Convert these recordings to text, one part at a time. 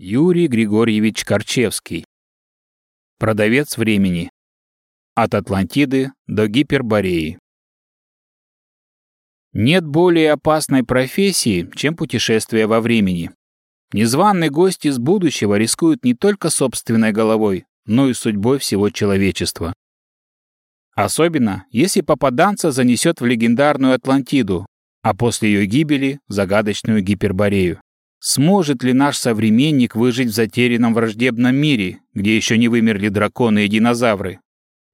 Юрий Григорьевич Корчевский. Продавец времени. От Атлантиды до Гипербореи. Нет более опасной профессии, чем путешествие во времени. Незваный гость из будущего рискует не только собственной головой, но и судьбой всего человечества. Особенно, если попаданца занесет в легендарную Атлантиду, а после ее гибели – загадочную Гиперборею. Сможет ли наш современник выжить в затерянном враждебном мире, где еще не вымерли драконы и динозавры?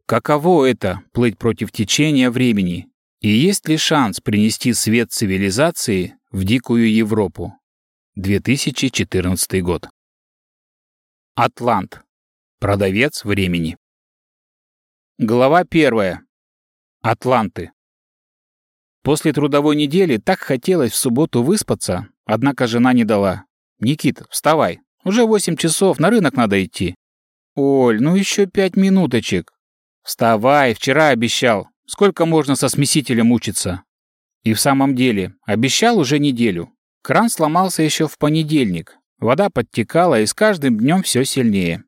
Каково это – плыть против течения времени? И есть ли шанс принести свет цивилизации в дикую Европу? 2014 год. Атлант. Продавец времени. Глава первая. Атланты. После трудовой недели так хотелось в субботу выспаться, Однако жена не дала. «Никит, вставай. Уже восемь часов, на рынок надо идти». «Оль, ну еще пять минуточек». «Вставай, вчера обещал. Сколько можно со смесителем учиться?» И в самом деле, обещал уже неделю. Кран сломался еще в понедельник. Вода подтекала, и с каждым днем все сильнее.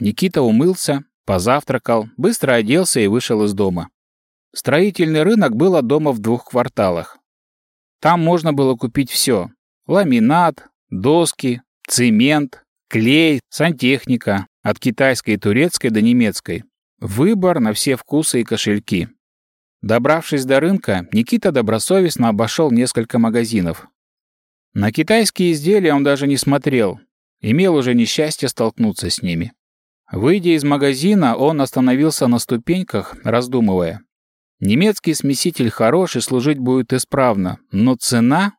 Никита умылся, позавтракал, быстро оделся и вышел из дома. Строительный рынок был от дома в двух кварталах. Там можно было купить все ламинат, доски, цемент, клей, сантехника, от китайской и турецкой до немецкой. Выбор на все вкусы и кошельки. Добравшись до рынка, Никита добросовестно обошел несколько магазинов. На китайские изделия он даже не смотрел, имел уже несчастье столкнуться с ними. Выйдя из магазина, он остановился на ступеньках, раздумывая. Немецкий смеситель хорош и служить будет исправно, но цена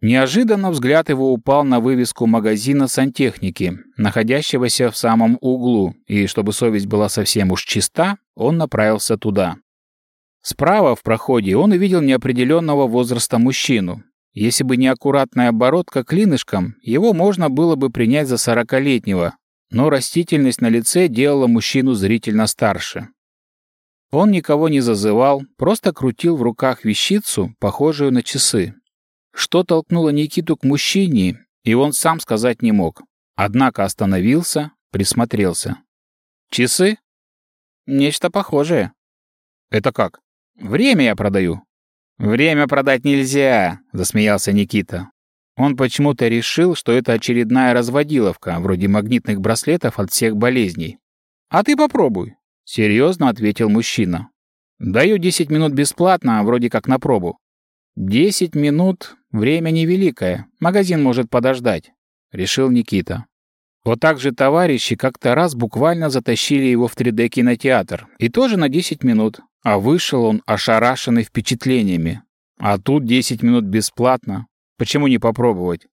Неожиданно взгляд его упал на вывеску магазина сантехники, находящегося в самом углу, и чтобы совесть была совсем уж чиста, он направился туда. Справа в проходе он увидел неопределенного возраста мужчину. Если бы не аккуратная оборотка клинышком, его можно было бы принять за сорокалетнего, но растительность на лице делала мужчину зрительно старше. Он никого не зазывал, просто крутил в руках вещицу, похожую на часы. Что толкнуло Никиту к мужчине, и он сам сказать не мог. Однако остановился, присмотрелся. «Часы?» «Нечто похожее». «Это как?» «Время я продаю». «Время продать нельзя», — засмеялся Никита. Он почему-то решил, что это очередная разводиловка, вроде магнитных браслетов от всех болезней. «А ты попробуй», — серьезно ответил мужчина. «Даю 10 минут бесплатно, вроде как на пробу». «Десять минут — время невеликое, магазин может подождать», — решил Никита. Вот так же товарищи как-то раз буквально затащили его в 3D-кинотеатр, и тоже на 10 минут, а вышел он ошарашенный впечатлениями. А тут 10 минут бесплатно. Почему не попробовать?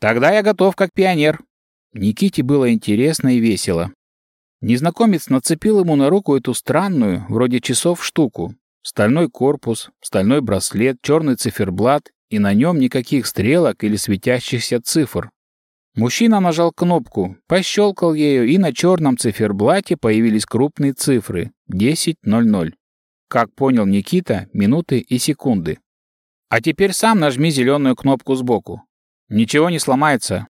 Тогда я готов как пионер. Никите было интересно и весело. Незнакомец нацепил ему на руку эту странную, вроде часов, штуку, Стальной корпус, стальной браслет, черный циферблат, и на нем никаких стрелок или светящихся цифр. Мужчина нажал кнопку, пощелкал ею, и на черном циферблате появились крупные цифры — 10.00. Как понял Никита, минуты и секунды. А теперь сам нажми зеленую кнопку сбоку. Ничего не сломается.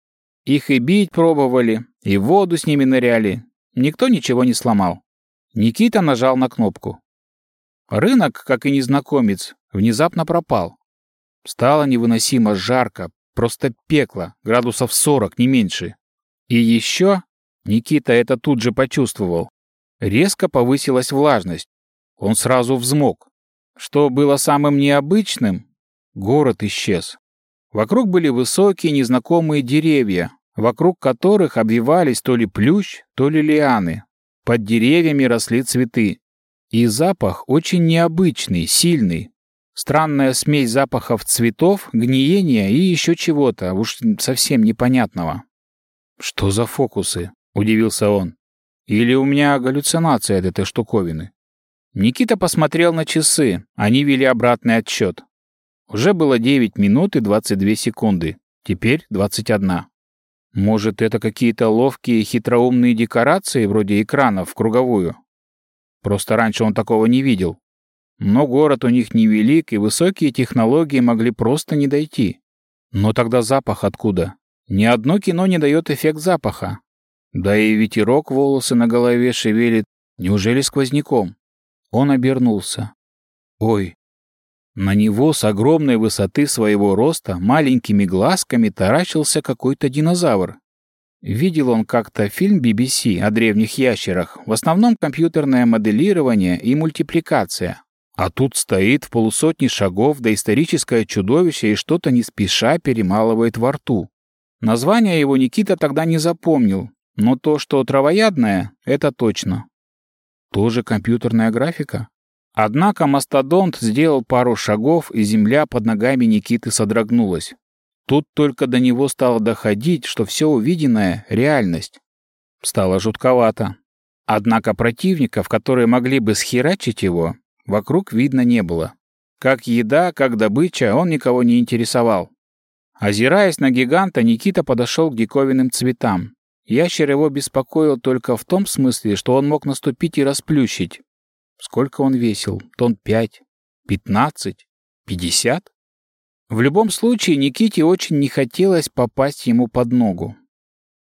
Их и бить пробовали, и воду с ними ныряли. Никто ничего не сломал. Никита нажал на кнопку. Рынок, как и незнакомец, внезапно пропал. Стало невыносимо жарко, просто пекло, градусов 40, не меньше. И еще, Никита это тут же почувствовал, резко повысилась влажность. Он сразу взмок. Что было самым необычным, город исчез. Вокруг были высокие незнакомые деревья, вокруг которых обвивались то ли плющ, то ли лианы. Под деревьями росли цветы. И запах очень необычный, сильный. Странная смесь запахов цветов, гниения и еще чего-то, уж совсем непонятного. «Что за фокусы?» — удивился он. «Или у меня галлюцинация от этой штуковины?» Никита посмотрел на часы, они вели обратный отсчет. Уже было 9 минут и 22 секунды, теперь 21. Может, это какие-то ловкие хитроумные декорации, вроде экранов в круговую? Просто раньше он такого не видел. Но город у них невелик, и высокие технологии могли просто не дойти. Но тогда запах откуда? Ни одно кино не дает эффект запаха. Да и ветерок волосы на голове шевелит. Неужели сквозняком? Он обернулся. Ой. На него с огромной высоты своего роста маленькими глазками таращился какой-то динозавр. Видел он как-то фильм BBC о древних ящерах, в основном компьютерное моделирование и мультипликация. А тут стоит в полусотни шагов доисторическое чудовище и что-то не спеша перемалывает во рту. Название его Никита тогда не запомнил, но то, что травоядное, это точно. Тоже компьютерная графика? Однако мастодонт сделал пару шагов, и земля под ногами Никиты содрогнулась. Тут только до него стало доходить, что все увиденное — реальность. Стало жутковато. Однако противников, которые могли бы схерачить его, вокруг видно не было. Как еда, как добыча, он никого не интересовал. Озираясь на гиганта, Никита подошел к диковинным цветам. Ящер его беспокоил только в том смысле, что он мог наступить и расплющить. Сколько он весил? Тон пять? Пятнадцать? Пятьдесят? В любом случае, Никите очень не хотелось попасть ему под ногу.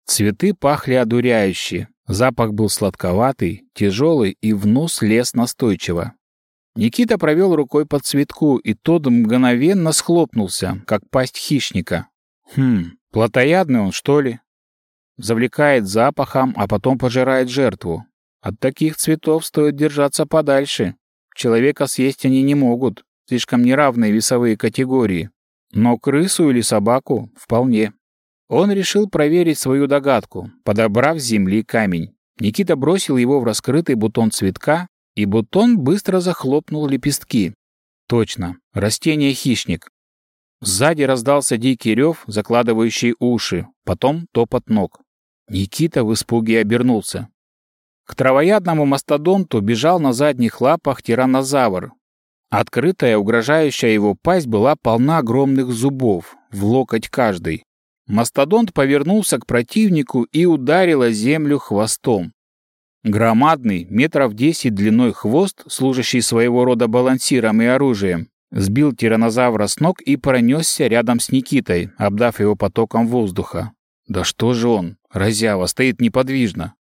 Цветы пахли одуряюще, запах был сладковатый, тяжелый и в нос лез настойчиво. Никита провел рукой по цветку, и тот мгновенно схлопнулся, как пасть хищника. Хм, плотоядный он, что ли? Завлекает запахом, а потом пожирает жертву. От таких цветов стоит держаться подальше. Человека съесть они не могут. Слишком неравные весовые категории. Но крысу или собаку — вполне. Он решил проверить свою догадку, подобрав с земли камень. Никита бросил его в раскрытый бутон цветка, и бутон быстро захлопнул лепестки. Точно, растение-хищник. Сзади раздался дикий рев, закладывающий уши, потом топот ног. Никита в испуге обернулся. К травоядному мастодонту бежал на задних лапах тираннозавр. Открытая, угрожающая его пасть была полна огромных зубов, в локоть каждый. Мастодонт повернулся к противнику и ударил о землю хвостом. Громадный, метров десять длиной хвост, служащий своего рода балансиром и оружием, сбил тиранозавра с ног и пронесся рядом с Никитой, обдав его потоком воздуха. Да что же он, разява, стоит неподвижно.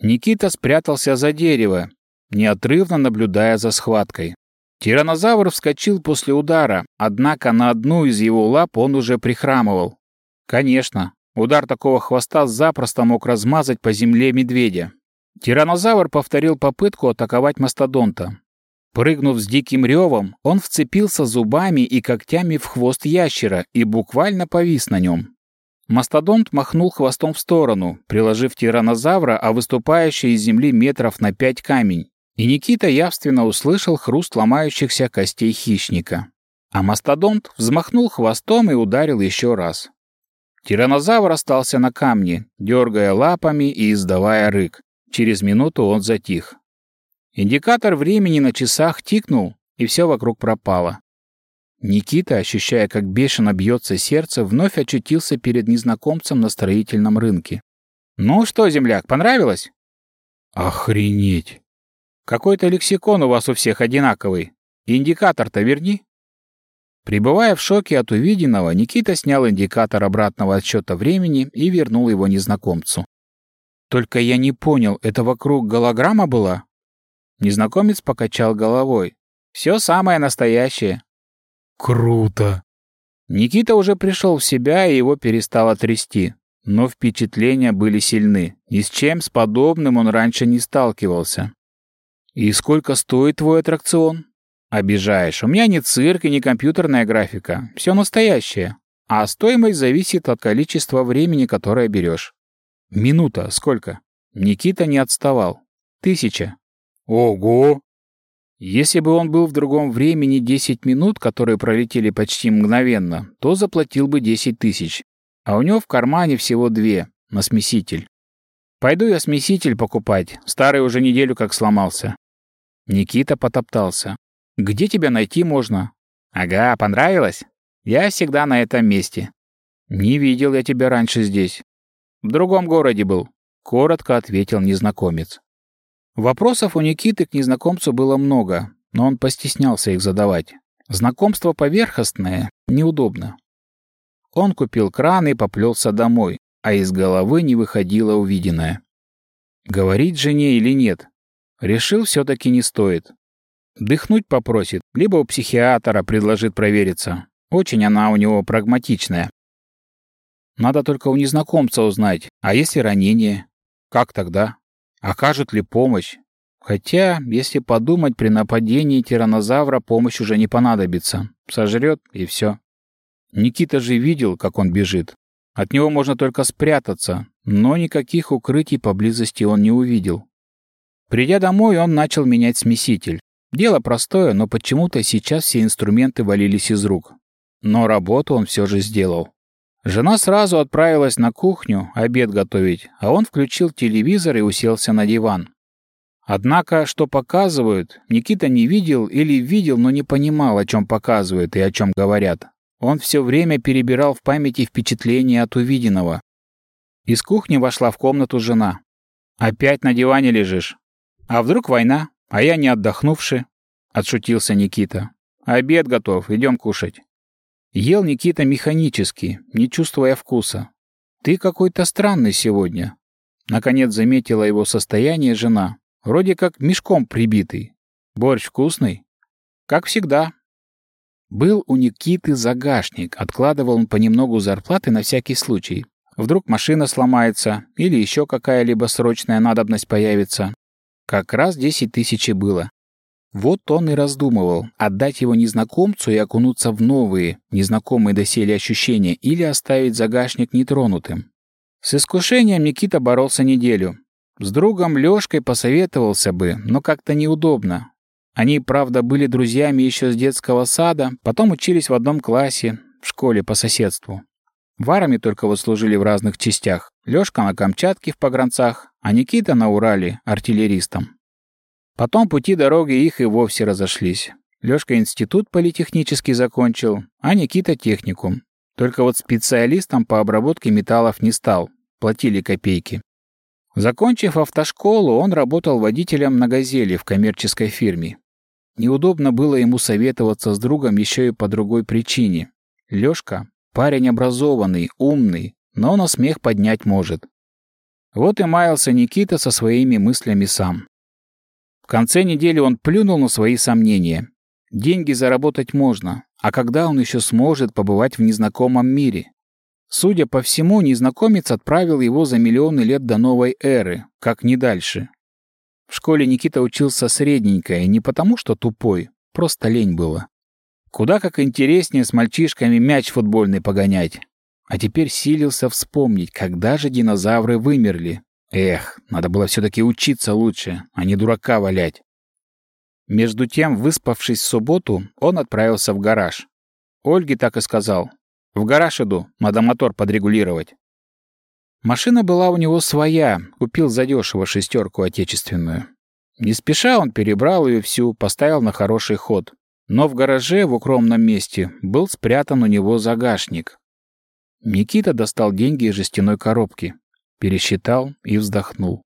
Никита спрятался за дерево, неотрывно наблюдая за схваткой. Тиранозавр вскочил после удара, однако на одну из его лап он уже прихрамывал. Конечно, удар такого хвоста запросто мог размазать по земле медведя. Тиранозавр повторил попытку атаковать мастодонта. Прыгнув с диким ревом, он вцепился зубами и когтями в хвост ящера и буквально повис на нем. Мастодонт махнул хвостом в сторону, приложив тиранозавра, а выступающий из земли метров на пять камень. И Никита явственно услышал хруст ломающихся костей хищника. А мастодонт взмахнул хвостом и ударил еще раз. Тиранозавр остался на камне, дергая лапами и издавая рык. Через минуту он затих. Индикатор времени на часах тикнул, и все вокруг пропало. Никита, ощущая, как бешено бьется сердце, вновь очутился перед незнакомцем на строительном рынке. «Ну что, земляк, понравилось?» «Охренеть! Какой-то лексикон у вас у всех одинаковый. Индикатор-то верни». Прибывая в шоке от увиденного, Никита снял индикатор обратного отсчета времени и вернул его незнакомцу. «Только я не понял, это вокруг голограмма была?» Незнакомец покачал головой. «Все самое настоящее. Круто. Никита уже пришел в себя, и его перестало трясти. Но впечатления были сильны. Ни с чем с подобным он раньше не сталкивался. «И сколько стоит твой аттракцион?» «Обижаешь. У меня не цирк и не компьютерная графика. Все настоящее. А стоимость зависит от количества времени, которое берешь». «Минута. Сколько?» Никита не отставал. «Тысяча». «Ого! Если бы он был в другом времени 10 минут, которые пролетели почти мгновенно, то заплатил бы 10 тысяч. А у него в кармане всего две, на смеситель. Пойду я смеситель покупать, старый уже неделю как сломался. Никита потоптался. Где тебя найти можно? Ага, понравилось? Я всегда на этом месте. Не видел я тебя раньше здесь. В другом городе был, коротко ответил незнакомец. Вопросов у Никиты к незнакомцу было много, но он постеснялся их задавать. Знакомство поверхностное, неудобно. Он купил кран и поплелся домой, а из головы не выходило увиденное. Говорить жене или нет? Решил, все-таки не стоит. Дыхнуть попросит, либо у психиатра предложит провериться. Очень она у него прагматичная. Надо только у незнакомца узнать, а если ранение? Как тогда? Окажут ли помощь? Хотя, если подумать, при нападении тиранозавра помощь уже не понадобится. Сожрет и все. Никита же видел, как он бежит. От него можно только спрятаться, но никаких укрытий поблизости он не увидел. Придя домой, он начал менять смеситель. Дело простое, но почему-то сейчас все инструменты валились из рук. Но работу он все же сделал. Жена сразу отправилась на кухню обед готовить, а он включил телевизор и уселся на диван. Однако, что показывают, Никита не видел или видел, но не понимал, о чем показывают и о чем говорят. Он все время перебирал в памяти впечатления от увиденного. Из кухни вошла в комнату жена. «Опять на диване лежишь? А вдруг война, а я не отдохнувший?» — отшутился Никита. «Обед готов, идем кушать». Ел Никита механически, не чувствуя вкуса. «Ты какой-то странный сегодня», — наконец заметила его состояние жена. «Вроде как мешком прибитый. Борщ вкусный?» «Как всегда», был у Никиты загашник, откладывал он понемногу зарплаты на всякий случай. Вдруг машина сломается или еще какая-либо срочная надобность появится. Как раз 10 тысяч и было. Вот он и раздумывал, отдать его незнакомцу и окунуться в новые, незнакомые доселе ощущения или оставить загашник нетронутым. С искушением Никита боролся неделю. С другом Лёшкой посоветовался бы, но как-то неудобно. Они, правда, были друзьями еще с детского сада, потом учились в одном классе, в школе по соседству. Варами только вот служили в разных частях. Лёшка на Камчатке в погранцах, а Никита на Урале артиллеристом. Потом пути дороги их и вовсе разошлись. Лёшка институт политехнический закончил, а Никита техникум. Только вот специалистом по обработке металлов не стал, платили копейки. Закончив автошколу, он работал водителем на «Газели» в коммерческой фирме. Неудобно было ему советоваться с другом еще и по другой причине. Лёшка — парень образованный, умный, но на смех поднять может. Вот и маялся Никита со своими мыслями сам. В конце недели он плюнул на свои сомнения. Деньги заработать можно, а когда он еще сможет побывать в незнакомом мире? Судя по всему, незнакомец отправил его за миллионы лет до новой эры, как не дальше. В школе Никита учился средненько, и не потому, что тупой, просто лень было. Куда как интереснее с мальчишками мяч футбольный погонять. А теперь силился вспомнить, когда же динозавры вымерли. Эх, надо было все-таки учиться лучше, а не дурака валять. Между тем, выспавшись в субботу, он отправился в гараж. Ольге так и сказал. «В гараж иду, надо мотор подрегулировать». Машина была у него своя, купил задешево шестерку отечественную. Не спеша он перебрал ее всю, поставил на хороший ход. Но в гараже в укромном месте был спрятан у него загашник. Никита достал деньги из жестяной коробки, пересчитал и вздохнул.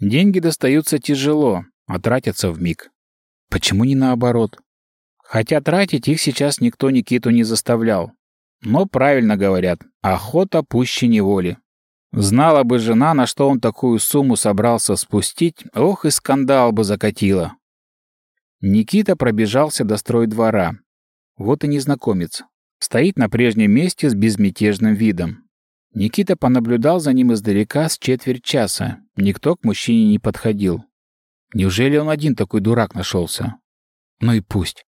Деньги достаются тяжело, а тратятся в миг. Почему не наоборот? Хотя тратить их сейчас никто Никиту не заставлял. Но правильно говорят, охота пуще неволи. Знала бы жена, на что он такую сумму собрался спустить, ох и скандал бы закатила. Никита пробежался до стройдвора. Вот и незнакомец. Стоит на прежнем месте с безмятежным видом. Никита понаблюдал за ним издалека с четверть часа. Никто к мужчине не подходил. Неужели он один такой дурак нашелся? Ну и пусть.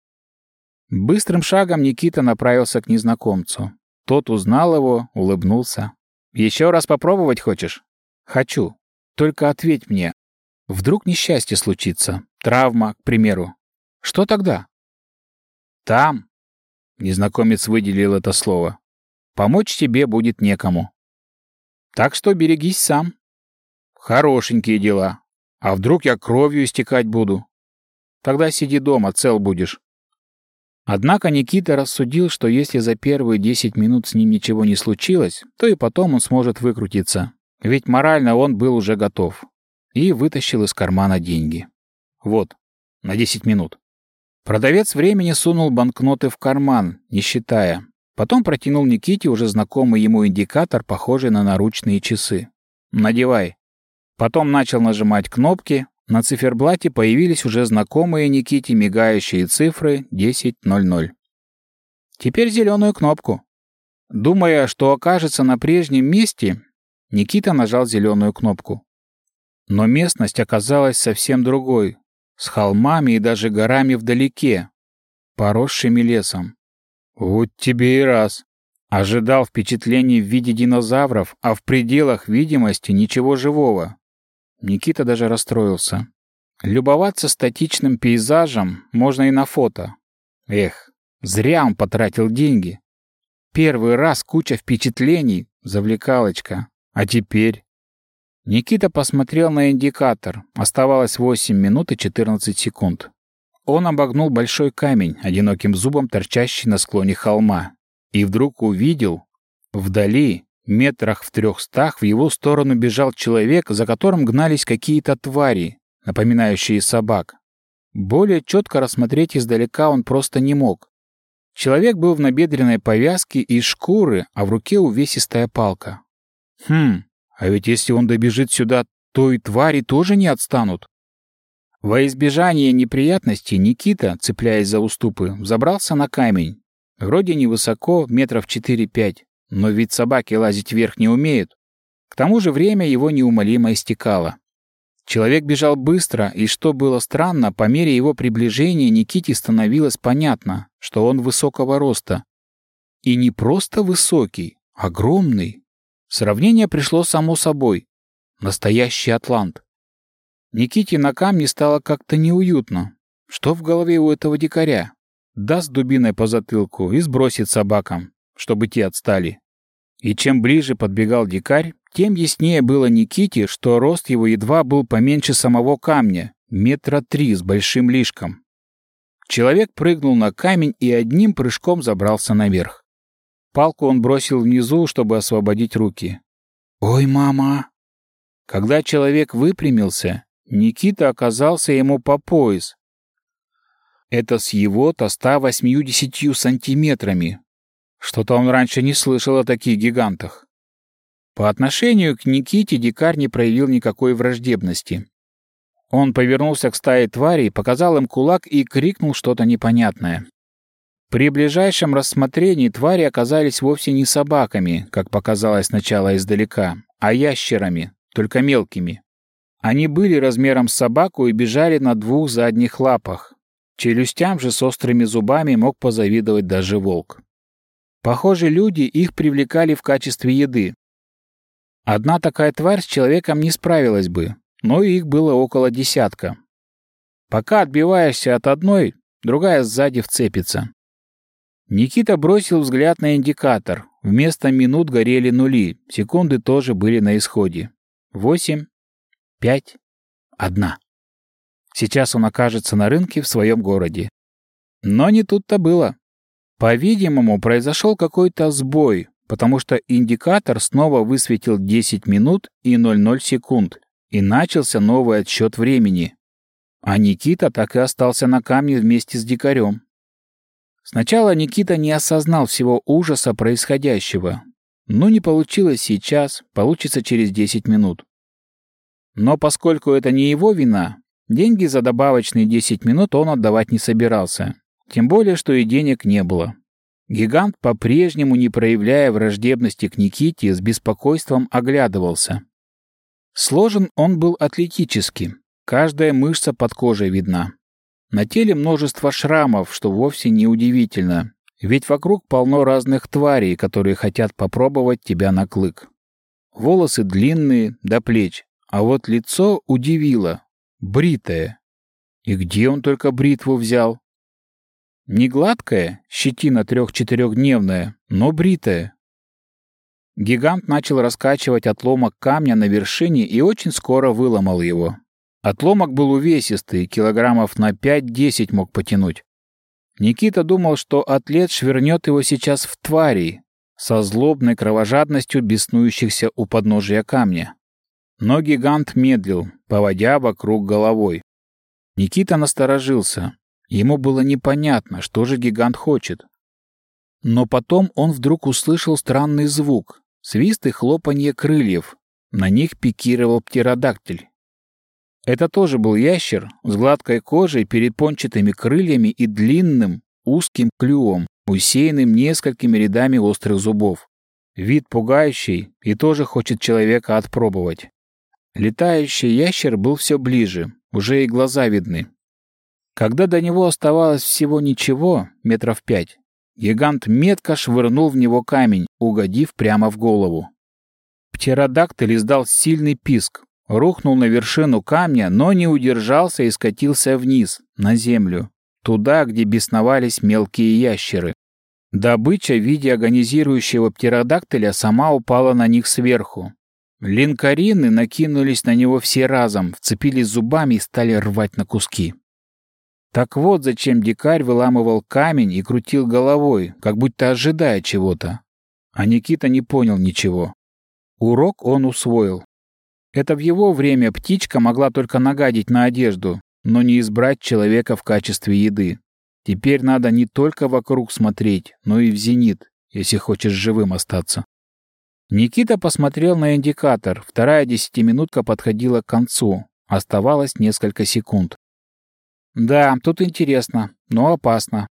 Быстрым шагом Никита направился к незнакомцу. Тот узнал его, улыбнулся. Еще раз попробовать хочешь? Хочу. Только ответь мне. Вдруг несчастье случится, травма, к примеру. Что тогда? Там. Незнакомец выделил это слово. Помочь тебе будет некому. Так что берегись сам. Хорошенькие дела. А вдруг я кровью истекать буду? Тогда сиди дома, цел будешь. Однако Никита рассудил, что если за первые 10 минут с ним ничего не случилось, то и потом он сможет выкрутиться. Ведь морально он был уже готов. И вытащил из кармана деньги. Вот, на 10 минут. Продавец времени сунул банкноты в карман, не считая. Потом протянул Никите уже знакомый ему индикатор, похожий на наручные часы. «Надевай». Потом начал нажимать кнопки. На циферблате появились уже знакомые Никите мигающие цифры 10.00. Теперь зеленую кнопку. Думая, что окажется на прежнем месте, Никита нажал зеленую кнопку. Но местность оказалась совсем другой, с холмами и даже горами вдалеке, поросшими лесом. Вот тебе и раз. Ожидал впечатлений в виде динозавров, а в пределах видимости ничего живого. Никита даже расстроился. Любоваться статичным пейзажем можно и на фото. Эх, зря он потратил деньги. Первый раз куча впечатлений, завлекалочка. А теперь? Никита посмотрел на индикатор. Оставалось 8 минут и 14 секунд. Он обогнул большой камень, одиноким зубом торчащий на склоне холма, и вдруг увидел, вдали, метрах в трехстах, в его сторону бежал человек, за которым гнались какие-то твари, напоминающие собак. Более четко рассмотреть издалека он просто не мог. Человек был в набедренной повязке из шкуры, а в руке увесистая палка. Хм, а ведь если он добежит сюда, то и твари тоже не отстанут. Во избежание неприятностей Никита, цепляясь за уступы, забрался на камень. Вроде невысоко, метров 4-5, но ведь собаки лазить вверх не умеют. К тому же время его неумолимо истекало. Человек бежал быстро, и что было странно, по мере его приближения Никите становилось понятно, что он высокого роста. И не просто высокий, огромный. Сравнение пришло само собой. Настоящий атлант. Никите на камне стало как-то неуютно. Что в голове у этого дикаря? Даст дубиной по затылку и сбросит собакам, чтобы те отстали. И чем ближе подбегал дикарь, тем яснее было Никите, что рост его едва был поменьше самого камня, метра три с большим лишком. Человек прыгнул на камень и одним прыжком забрался наверх. Палку он бросил внизу, чтобы освободить руки. «Ой, мама!» Когда человек выпрямился, Никита оказался ему по пояс. Это с его-то 180 сантиметрами. Что-то он раньше не слышал о таких гигантах. По отношению к Никите дикарь не проявил никакой враждебности. Он повернулся к стае тварей, показал им кулак и крикнул что-то непонятное. При ближайшем рассмотрении твари оказались вовсе не собаками, как показалось сначала издалека, а ящерами, только мелкими. Они были размером с собаку и бежали на двух задних лапах. Челюстям же с острыми зубами мог позавидовать даже волк. Похоже, люди их привлекали в качестве еды. Одна такая тварь с человеком не справилась бы, но их было около десятка. Пока отбиваешься от одной, другая сзади вцепится. Никита бросил взгляд на индикатор. Вместо минут горели нули, секунды тоже были на исходе. Восемь, пять, одна. Сейчас он окажется на рынке в своем городе. Но не тут-то было. По-видимому, произошел какой-то сбой, потому что индикатор снова высветил 10 минут и 00 секунд, и начался новый отсчет времени. А Никита так и остался на камне вместе с дикарем. Сначала Никита не осознал всего ужаса происходящего. Ну, не получилось сейчас, получится через 10 минут. Но поскольку это не его вина, деньги за добавочные 10 минут он отдавать не собирался. Тем более, что и денег не было. Гигант, по-прежнему не проявляя враждебности к Никите, с беспокойством оглядывался. Сложен он был атлетически, каждая мышца под кожей видна. На теле множество шрамов, что вовсе не удивительно, ведь вокруг полно разных тварей, которые хотят попробовать тебя на клык. Волосы длинные, до плеч, а вот лицо удивило. Бритое. И где он только бритву взял? Не гладкая, щетина трех-четырехдневная, но бритая. Гигант начал раскачивать отломок камня на вершине и очень скоро выломал его. Отломок был увесистый, килограммов на 5-10 мог потянуть. Никита думал, что атлет швырнет его сейчас в твари, со злобной кровожадностью беснующихся у подножия камня. Но гигант медлил, поводя вокруг головой. Никита насторожился. Ему было непонятно, что же гигант хочет. Но потом он вдруг услышал странный звук, свист и хлопанье крыльев. На них пикировал птеродактиль. Это тоже был ящер с гладкой кожей, перепончатыми крыльями и длинным, узким клювом, усеянным несколькими рядами острых зубов. Вид пугающий и тоже хочет человека отпробовать. Летающий ящер был все ближе, уже и глаза видны. Когда до него оставалось всего ничего, метров пять, гигант метко швырнул в него камень, угодив прямо в голову. Птеродактиль издал сильный писк, рухнул на вершину камня, но не удержался и скатился вниз, на землю, туда, где бесновались мелкие ящеры. Добыча в виде агонизирующего птеродактиля сама упала на них сверху. Линкарины накинулись на него все разом, вцепились зубами и стали рвать на куски. Так вот зачем дикарь выламывал камень и крутил головой, как будто ожидая чего-то. А Никита не понял ничего. Урок он усвоил. Это в его время птичка могла только нагадить на одежду, но не избрать человека в качестве еды. Теперь надо не только вокруг смотреть, но и в зенит, если хочешь живым остаться. Никита посмотрел на индикатор. Вторая десятиминутка подходила к концу. Оставалось несколько секунд. Да, тут интересно, но опасно.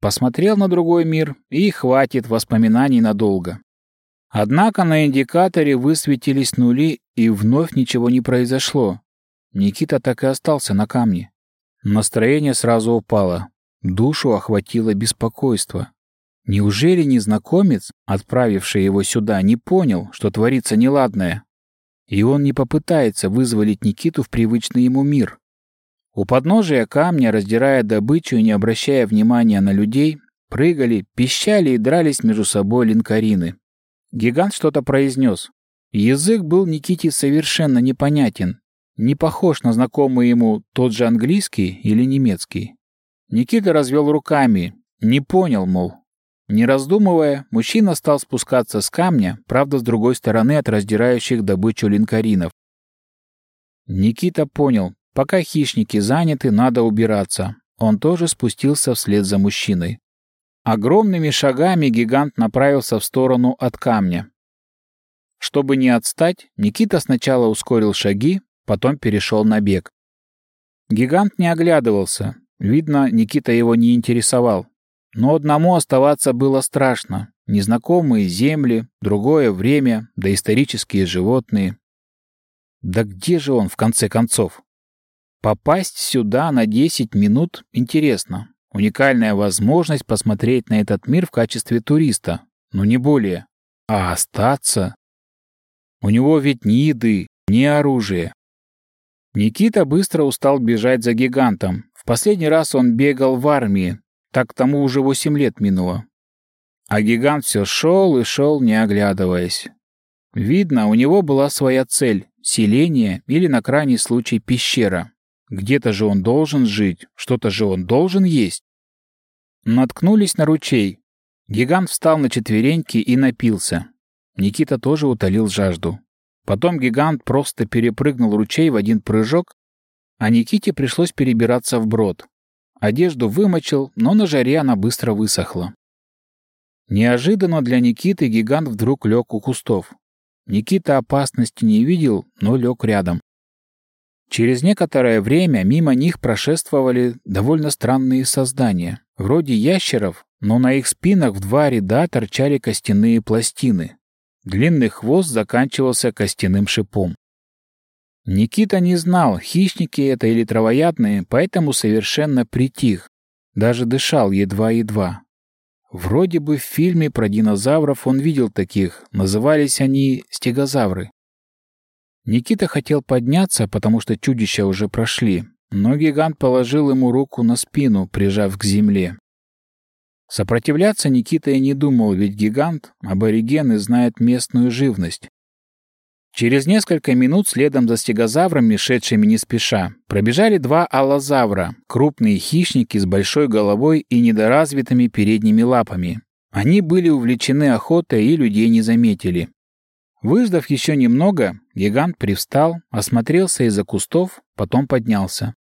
Посмотрел на другой мир, и хватит воспоминаний надолго. Однако на индикаторе высветились нули, и вновь ничего не произошло. Никита так и остался на камне. Настроение сразу упало. Душу охватило беспокойство. Неужели незнакомец, отправивший его сюда, не понял, что творится неладное? И он не попытается вызволить Никиту в привычный ему мир. У подножия камня, раздирая добычу и не обращая внимания на людей, прыгали, пищали и дрались между собой линкарины. Гигант что-то произнес. Язык был Никите совершенно непонятен, не похож на знакомый ему тот же английский или немецкий. Никита развел руками, не понял, мол. Не раздумывая, мужчина стал спускаться с камня, правда, с другой стороны от раздирающих добычу линкаринов. Никита понял, пока хищники заняты, надо убираться. Он тоже спустился вслед за мужчиной. Огромными шагами гигант направился в сторону от камня. Чтобы не отстать, Никита сначала ускорил шаги, потом перешел на бег. Гигант не оглядывался. Видно, Никита его не интересовал. Но одному оставаться было страшно. Незнакомые земли, другое время, доисторические животные. Да где же он, в конце концов? Попасть сюда на 10 минут интересно. Уникальная возможность посмотреть на этот мир в качестве туриста, но не более. А остаться? У него ведь ни еды, ни оружия. Никита быстро устал бежать за гигантом. В последний раз он бегал в армии, так тому уже восемь лет минуло. А гигант все шел и шел, не оглядываясь. Видно, у него была своя цель — селение или, на крайний случай, пещера. Где-то же он должен жить, что-то же он должен есть. Наткнулись на ручей. Гигант встал на четвереньки и напился. Никита тоже утолил жажду. Потом гигант просто перепрыгнул ручей в один прыжок, а Никите пришлось перебираться вброд. Одежду вымочил, но на жаре она быстро высохла. Неожиданно для Никиты гигант вдруг лег у кустов. Никита опасности не видел, но лег рядом. Через некоторое время мимо них прошествовали довольно странные создания, вроде ящеров, но на их спинах в два ряда торчали костяные пластины. Длинный хвост заканчивался костяным шипом. Никита не знал, хищники это или травоядные, поэтому совершенно притих, даже дышал едва-едва. Вроде бы в фильме про динозавров он видел таких, назывались они стегозавры. Никита хотел подняться, потому что чудища уже прошли, но гигант положил ему руку на спину, прижав к земле. Сопротивляться Никита и не думал, ведь гигант, абориген и знает местную живность. Через несколько минут следом за стегозаврами, шедшими не спеша, пробежали два аллозавра, крупные хищники с большой головой и недоразвитыми передними лапами. Они были увлечены охотой и людей не заметили. Выждав еще немного, гигант привстал, осмотрелся из-за кустов, потом поднялся.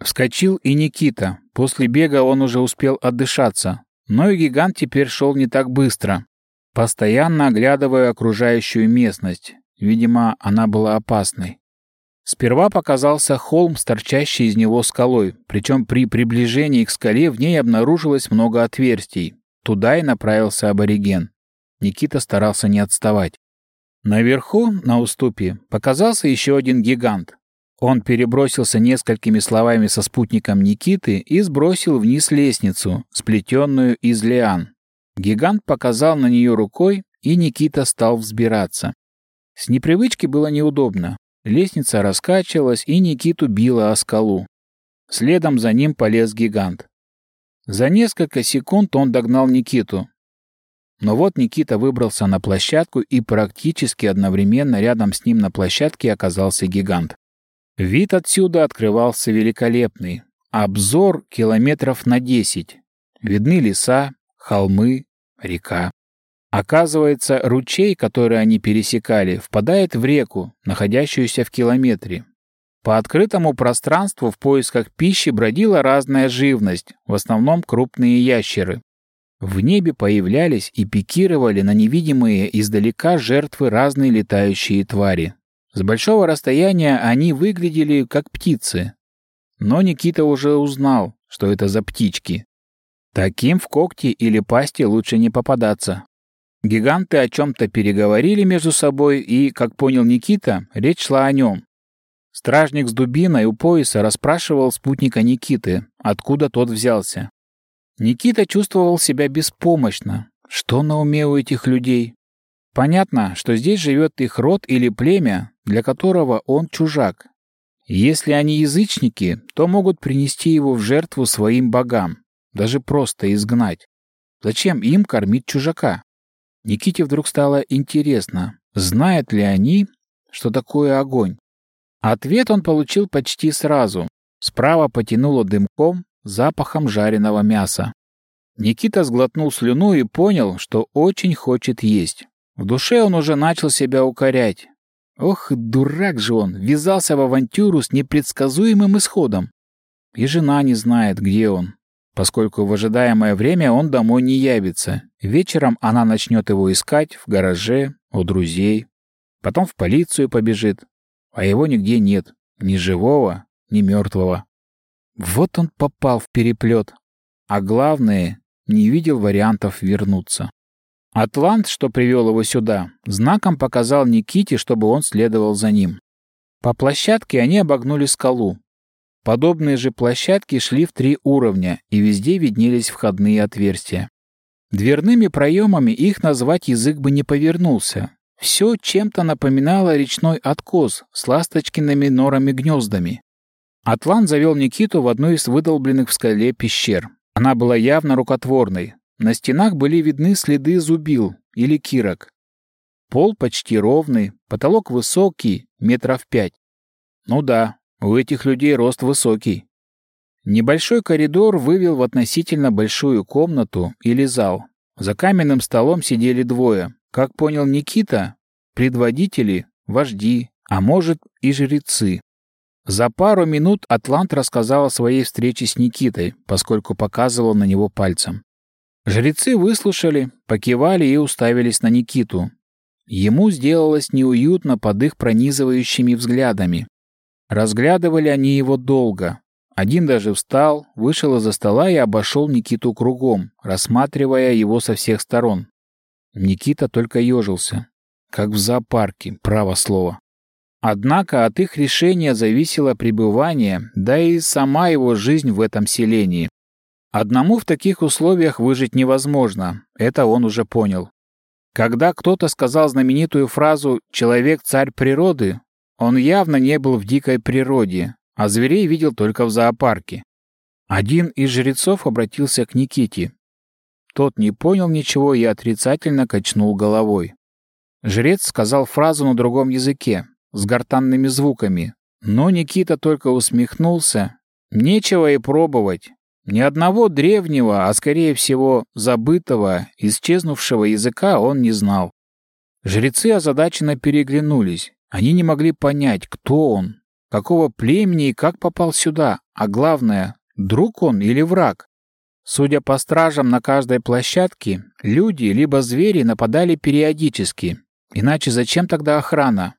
Вскочил и Никита. После бега он уже успел отдышаться, Но и гигант теперь шел не так быстро, постоянно оглядывая окружающую местность. Видимо, она была опасной. Сперва показался холм с торчащей из него скалой, причем при приближении к скале в ней обнаружилось много отверстий. Туда и направился абориген. Никита старался не отставать. Наверху, на уступе, показался еще один гигант. Он перебросился несколькими словами со спутником Никиты и сбросил вниз лестницу, сплетенную из лиан. Гигант показал на нее рукой, и Никита стал взбираться. С непривычки было неудобно. Лестница раскачивалась, и Никиту била о скалу. Следом за ним полез гигант. За несколько секунд он догнал Никиту. Но вот Никита выбрался на площадку, и практически одновременно рядом с ним на площадке оказался гигант. Вид отсюда открывался великолепный. Обзор километров на десять. Видны леса, холмы, река. Оказывается, ручей, который они пересекали, впадает в реку, находящуюся в километре. По открытому пространству в поисках пищи бродила разная живность, в основном крупные ящеры. В небе появлялись и пикировали на невидимые издалека жертвы разные летающие твари. С большого расстояния они выглядели как птицы. Но Никита уже узнал, что это за птички. Таким в когти или пасти лучше не попадаться. Гиганты о чем-то переговорили между собой, и, как понял Никита, речь шла о нем. Стражник с дубиной у пояса расспрашивал спутника Никиты, откуда тот взялся. Никита чувствовал себя беспомощно. Что на уме у этих людей? Понятно, что здесь живет их род или племя, для которого он чужак. Если они язычники, то могут принести его в жертву своим богам, даже просто изгнать. Зачем им кормить чужака? Никите вдруг стало интересно, знают ли они, что такое огонь. Ответ он получил почти сразу. Справа потянуло дымком, запахом жареного мяса. Никита сглотнул слюну и понял, что очень хочет есть. В душе он уже начал себя укорять. Ох, дурак же он, ввязался в авантюру с непредсказуемым исходом. И жена не знает, где он поскольку в ожидаемое время он домой не явится. Вечером она начнет его искать в гараже, у друзей. Потом в полицию побежит. А его нигде нет. Ни живого, ни мертвого. Вот он попал в переплет. А главное, не видел вариантов вернуться. Атлант, что привел его сюда, знаком показал Никите, чтобы он следовал за ним. По площадке они обогнули скалу, Подобные же площадки шли в три уровня, и везде виднелись входные отверстия. Дверными проемами их назвать язык бы не повернулся. Все чем-то напоминало речной откос с ласточкиными норами-гнездами. Атлант завел Никиту в одну из выдолбленных в скале пещер. Она была явно рукотворной. На стенах были видны следы зубил или кирок. Пол почти ровный, потолок высокий, метров пять. Ну да, у этих людей рост высокий. Небольшой коридор вывел в относительно большую комнату или зал. За каменным столом сидели двое. Как понял Никита, предводители, вожди, а может и жрецы. За пару минут Атлант рассказал о своей встрече с Никитой, поскольку показывал на него пальцем. Жрецы выслушали, покивали и уставились на Никиту. Ему сделалось неуютно под их пронизывающими взглядами. Разглядывали они его долго. Один даже встал, вышел из-за стола и обошел Никиту кругом, рассматривая его со всех сторон. Никита только ежился. Как в зоопарке, право слово. Однако от их решения зависело пребывание, да и сама его жизнь в этом селении. Одному в таких условиях выжить невозможно, это он уже понял. Когда кто-то сказал знаменитую фразу «человек – царь природы», он явно не был в дикой природе, а зверей видел только в зоопарке. Один из жрецов обратился к Никите. Тот не понял ничего и отрицательно качнул головой. Жрец сказал фразу на другом языке, с гортанными звуками, но Никита только усмехнулся. Нечего и пробовать. Ни одного древнего, а скорее всего забытого, исчезнувшего языка он не знал. Жрецы озадаченно переглянулись. Они не могли понять, кто он, какого племени и как попал сюда, а главное, друг он или враг. Судя по стражам на каждой площадке, люди либо звери нападали периодически. Иначе зачем тогда охрана?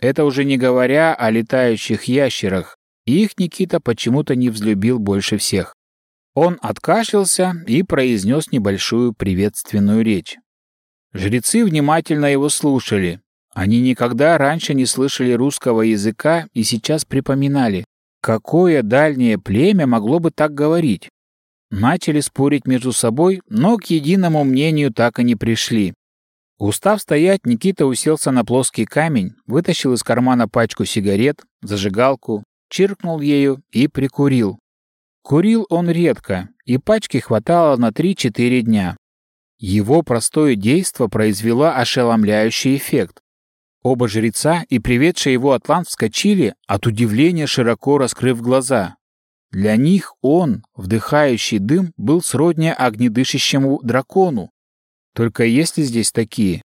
Это уже не говоря о летающих ящерах. Их Никита почему-то не взлюбил больше всех. Он откашлялся и произнес небольшую приветственную речь. Жрецы внимательно его слушали. Они никогда раньше не слышали русского языка и сейчас припоминали, какое дальнее племя могло бы так говорить. Начали спорить между собой, но к единому мнению так и не пришли. Устав стоять, Никита уселся на плоский камень, вытащил из кармана пачку сигарет, зажигалку, чиркнул ею и прикурил. Курил он редко, и пачки хватало на 3-4 дня. Его простое действо произвело ошеломляющий эффект. Оба жреца и приведший его атлант вскочили, от удивления широко раскрыв глаза. Для них он, вдыхающий дым, был сродня огнедышащему дракону. Только есть ли здесь такие?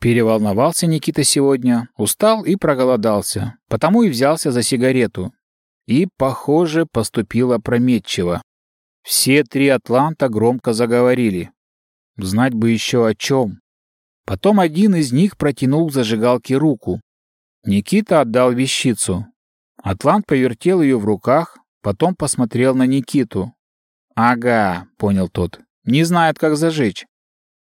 Переволновался Никита сегодня, устал и проголодался, потому и взялся за сигарету, и, похоже, поступил опрометчиво. Все три атланта громко заговорили. Знать бы еще о чем. Потом один из них протянул зажигалке руку. Никита отдал вещицу. Атлант повертел ее в руках, потом посмотрел на Никиту. «Ага», — понял тот, — «не знает, как зажечь».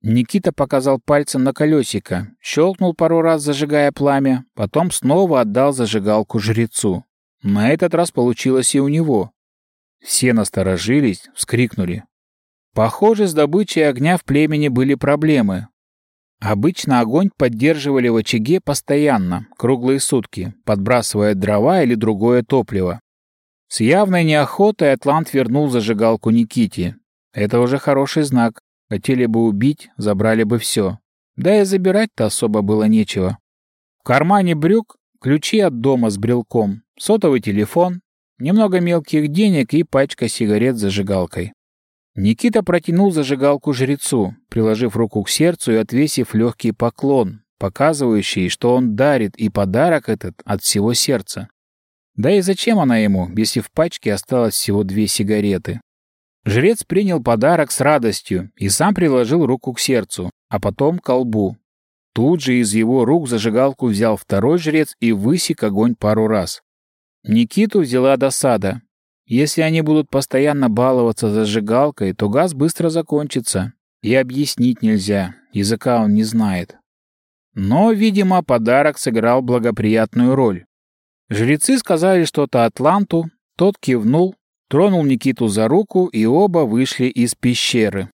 Никита показал пальцем на колесико, щелкнул пару раз, зажигая пламя, потом снова отдал зажигалку жрецу. На этот раз получилось и у него. Все насторожились, вскрикнули. Похоже, с добычей огня в племени были проблемы. Обычно огонь поддерживали в очаге постоянно, круглые сутки, подбрасывая дрова или другое топливо. С явной неохотой Атлант вернул зажигалку Никите. Это уже хороший знак. Хотели бы убить, забрали бы все. Да и забирать-то особо было нечего. В кармане брюк ключи от дома с брелком, сотовый телефон, немного мелких денег и пачка сигарет с зажигалкой. Никита протянул зажигалку жрецу, приложив руку к сердцу и отвесив легкий поклон, показывающий, что он дарит и подарок этот от всего сердца. Да и зачем она ему, если в пачке осталось всего две сигареты? Жрец принял подарок с радостью и сам приложил руку к сердцу, а потом к колбу, Тут же из его рук зажигалку взял второй жрец и высек огонь пару раз. Никиту взяла досада. Если они будут постоянно баловаться зажигалкой, то газ быстро закончится. И объяснить нельзя, языка он не знает. Но, видимо, подарок сыграл благоприятную роль. Жрецы сказали что-то Атланту, тот кивнул, тронул Никиту за руку, и оба вышли из пещеры.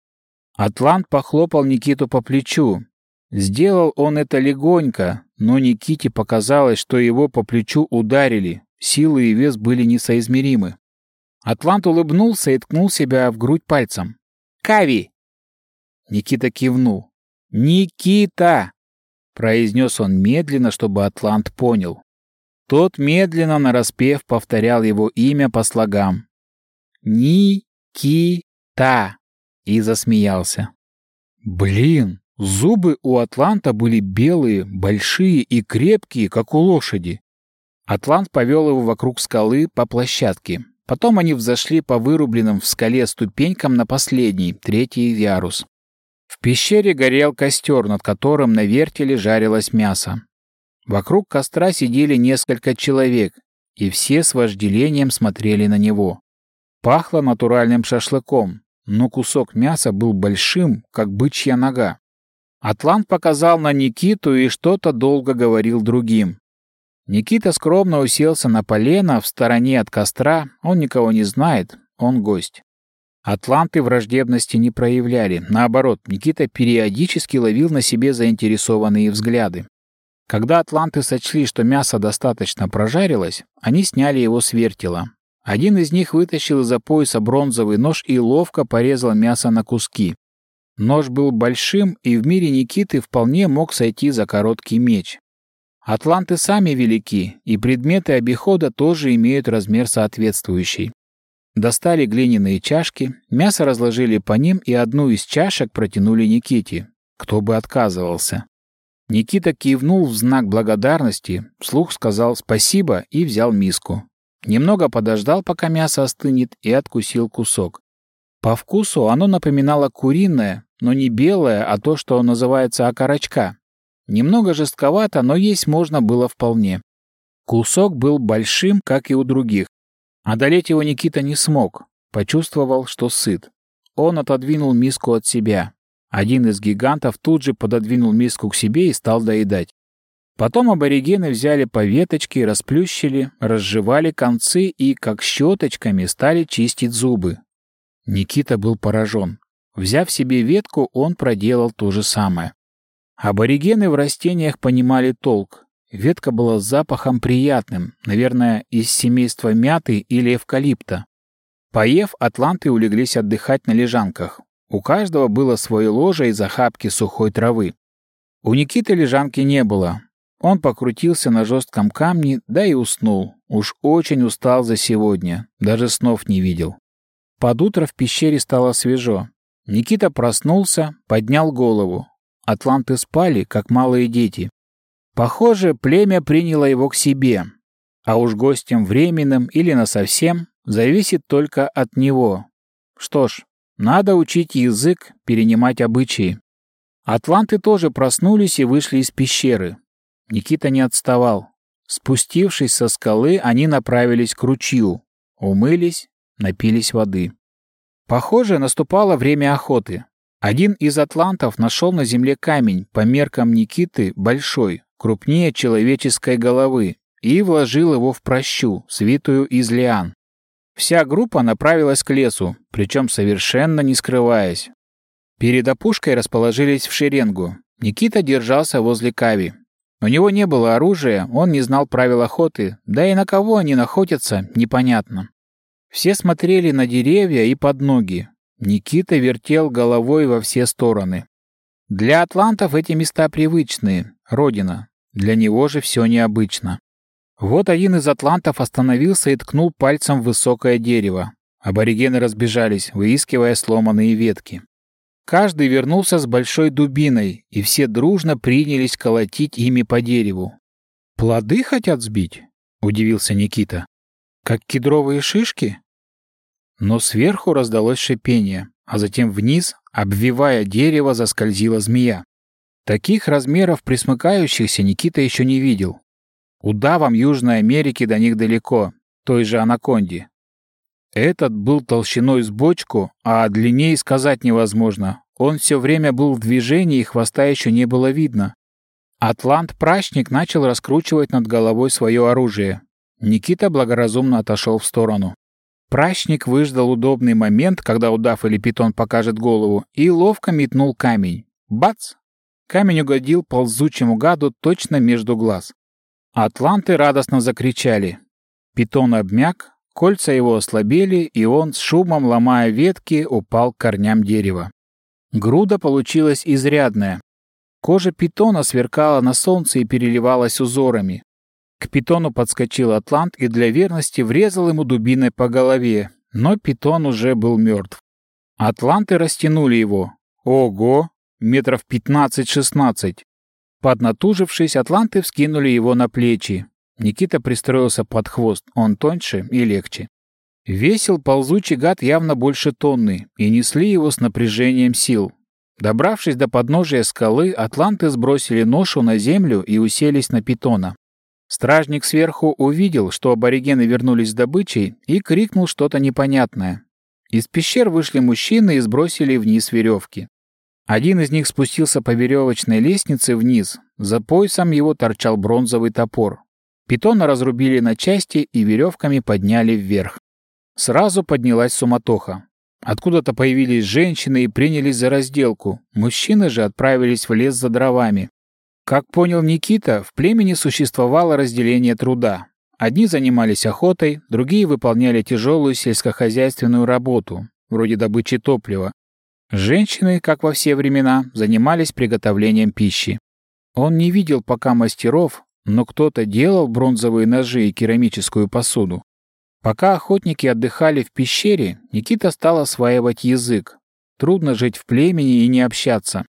Атлант похлопал Никиту по плечу, Сделал он это легонько, но Никите показалось, что его по плечу ударили, силы и вес были несоизмеримы. Атлант улыбнулся и ткнул себя в грудь пальцем. «Кави!» Никита кивнул. «Никита!» — произнес он медленно, чтобы Атлант понял. Тот медленно нараспев повторял его имя по слогам. «Ни-ки-та!» и засмеялся. «Блин!» Зубы у Атланта были белые, большие и крепкие, как у лошади. Атлант повел его вокруг скалы по площадке. Потом они взошли по вырубленным в скале ступенькам на последний, третий ярус. В пещере горел костер, над которым на вертеле жарилось мясо. Вокруг костра сидели несколько человек, и все с вожделением смотрели на него. Пахло натуральным шашлыком, но кусок мяса был большим, как бычья нога. Атлант показал на Никиту и что-то долго говорил другим. Никита скромно уселся на полено в стороне от костра, он никого не знает, он гость. Атланты враждебности не проявляли, наоборот, Никита периодически ловил на себе заинтересованные взгляды. Когда атланты сочли, что мясо достаточно прожарилось, они сняли его с вертела. Один из них вытащил из-за пояса бронзовый нож и ловко порезал мясо на куски. Нож был большим, и в мире Никиты вполне мог сойти за короткий меч. Атланты сами велики, и предметы обихода тоже имеют размер соответствующий. Достали глиняные чашки, мясо разложили по ним и одну из чашек протянули Никите. Кто бы отказывался. Никита кивнул в знак благодарности, вслух сказал спасибо и взял миску. Немного подождал, пока мясо остынет, и откусил кусок. По вкусу оно напоминало куриное, но не белое, а то, что называется окорочка. Немного жестковато, но есть можно было вполне. Кусок был большим, как и у других. Одолеть его Никита не смог, почувствовал, что сыт. Он отодвинул миску от себя. Один из гигантов тут же пододвинул миску к себе и стал доедать. Потом аборигены взяли по веточке, расплющили, разжевали концы и, как щеточками, стали чистить зубы. Никита был поражен. Взяв себе ветку, он проделал то же самое. Аборигены в растениях понимали толк. Ветка была запахом приятным, наверное, из семейства мяты или эвкалипта. Поев, атланты улеглись отдыхать на лежанках. У каждого было свое ложе из охапки сухой травы. У Никиты лежанки не было, он покрутился на жестком камне, да и уснул. Уж очень устал за сегодня, даже снов не видел. Под утро в пещере стало свежо. Никита проснулся, поднял голову. Атланты спали, как малые дети. Похоже, племя приняло его к себе. А уж гостем временным или насовсем зависит только от него. Что ж, надо учить язык, перенимать обычаи. Атланты тоже проснулись и вышли из пещеры. Никита не отставал. Спустившись со скалы, они направились к ручью, умылись, напились воды. Похоже, наступало время охоты. Один из атлантов нашел на земле камень, по меркам Никиты большой, крупнее человеческой головы, и вложил его в прощу, свитую из лиан. Вся группа направилась к лесу, причем совершенно не скрываясь. Перед опушкой расположились в шеренгу. Никита держался возле Кави, у него не было оружия, он не знал правил охоты, да и на кого они находятся, непонятно. Все смотрели на деревья и под ноги. Никита вертел головой во все стороны. Для атлантов эти места привычные, родина. Для него же все необычно. Вот один из атлантов остановился и ткнул пальцем в высокое дерево. Аборигены разбежались, выискивая сломанные ветки. Каждый вернулся с большой дубиной, и все дружно принялись колотить ими по дереву. «Плоды хотят сбить?» — удивился Никита. «Как кедровые шишки?» Но сверху раздалось шипение, а затем вниз, обвивая дерево, заскользила змея. Таких размеров присмыкающихся Никита еще не видел. Удавам Южной Америки до них далеко, той же анаконде. Этот был толщиной с бочку, а длиннее сказать невозможно. Он все время был в движении, и хвоста еще не было видно. Атлант-прачник начал раскручивать над головой свое оружие. Никита благоразумно отошел в сторону. Прачник выждал удобный момент, когда удав или питон покажет голову, и ловко метнул камень. Бац! Камень угодил ползучему гаду точно между глаз. Атланты радостно закричали. Питон обмяк, Кольца его ослабели, и он, с шумом ломая ветки, упал к корням дерева. Груда получилась изрядная. Кожа питона сверкала на солнце и переливалась узорами. К питону подскочил атлант и для верности врезал ему дубиной по голове, но питон уже был мертв. Атланты растянули его. Ого! Метров пятнадцать-шестнадцать. Поднатужившись, атланты вскинули его на плечи. Никита пристроился под хвост, он тоньше и легче. Весил ползучий гад явно больше тонны, и несли его с напряжением сил. Добравшись до подножия скалы, атланты сбросили ношу на землю и уселись на питона. Стражник сверху увидел, что аборигены вернулись с добычей, и крикнул что-то непонятное. Из пещер вышли мужчины и сбросили вниз веревки. Один из них спустился по веревочной лестнице вниз. За поясом его торчал бронзовый топор. Питона разрубили на части и веревками подняли вверх. Сразу поднялась суматоха. Откуда-то появились женщины и принялись за разделку. Мужчины же отправились в лес за дровами. Как понял Никита, в племени существовало разделение труда. Одни занимались охотой, другие выполняли тяжелую сельскохозяйственную работу, вроде добычи топлива. Женщины, как во все времена, занимались приготовлением пищи. Он не видел пока мастеров, но кто-то делал бронзовые ножи и керамическую посуду. Пока охотники отдыхали в пещере, Никита стал осваивать язык. Трудно жить в племени и не общаться.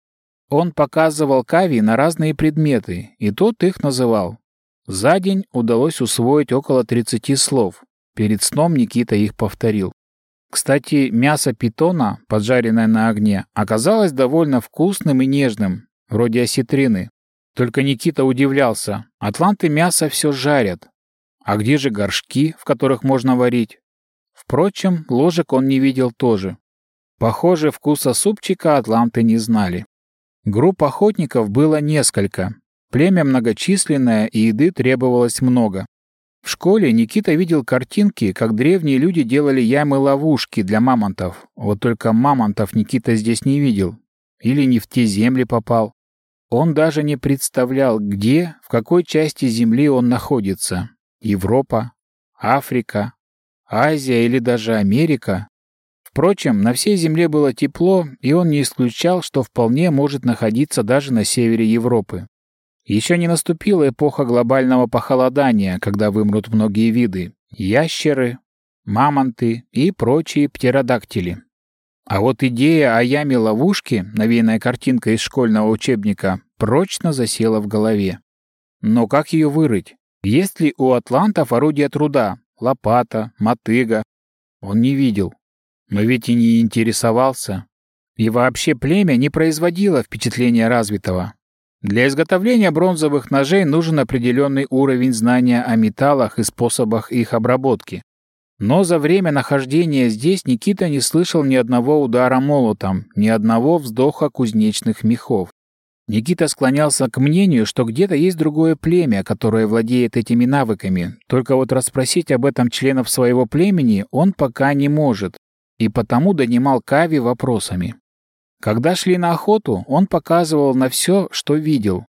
Он показывал Кави на разные предметы, и тот их называл. За день удалось усвоить около 30 слов. Перед сном Никита их повторил. Кстати, мясо питона, поджаренное на огне, оказалось довольно вкусным и нежным, вроде осетрины. Только Никита удивлялся. Атланты мясо все жарят. А где же горшки, в которых можно варить? Впрочем, ложек он не видел тоже. Похоже, вкуса супчика атланты не знали. Групп охотников было несколько. Племя многочисленное, и еды требовалось много. В школе Никита видел картинки, как древние люди делали ямы-ловушки для мамонтов. Вот только мамонтов Никита здесь не видел. Или не в те земли попал. Он даже не представлял, где, в какой части Земли он находится. Европа, Африка, Азия или даже Америка. Впрочем, на всей Земле было тепло, и он не исключал, что вполне может находиться даже на севере Европы. Еще не наступила эпоха глобального похолодания, когда вымрут многие виды – ящеры, мамонты и прочие птеродактили. А вот идея о яме ловушки, навеянная картинка из школьного учебника, прочно засела в голове. Но как ее вырыть? Есть ли у атлантов орудия труда? Лопата, мотыга? Он не видел. Но ведь и не интересовался. И вообще племя не производило впечатления развитого. Для изготовления бронзовых ножей нужен определенный уровень знания о металлах и способах их обработки. Но за время нахождения здесь Никита не слышал ни одного удара молотом, ни одного вздоха кузнечных мехов. Никита склонялся к мнению, что где-то есть другое племя, которое владеет этими навыками, только вот расспросить об этом членов своего племени он пока не может, и потому донимал Кави вопросами. Когда шли на охоту, он показывал на все, что видел.